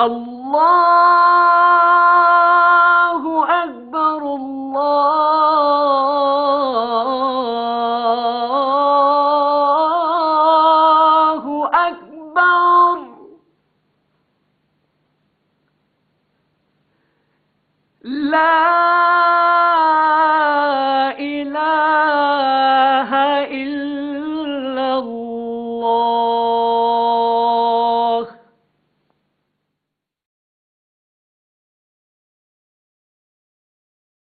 الله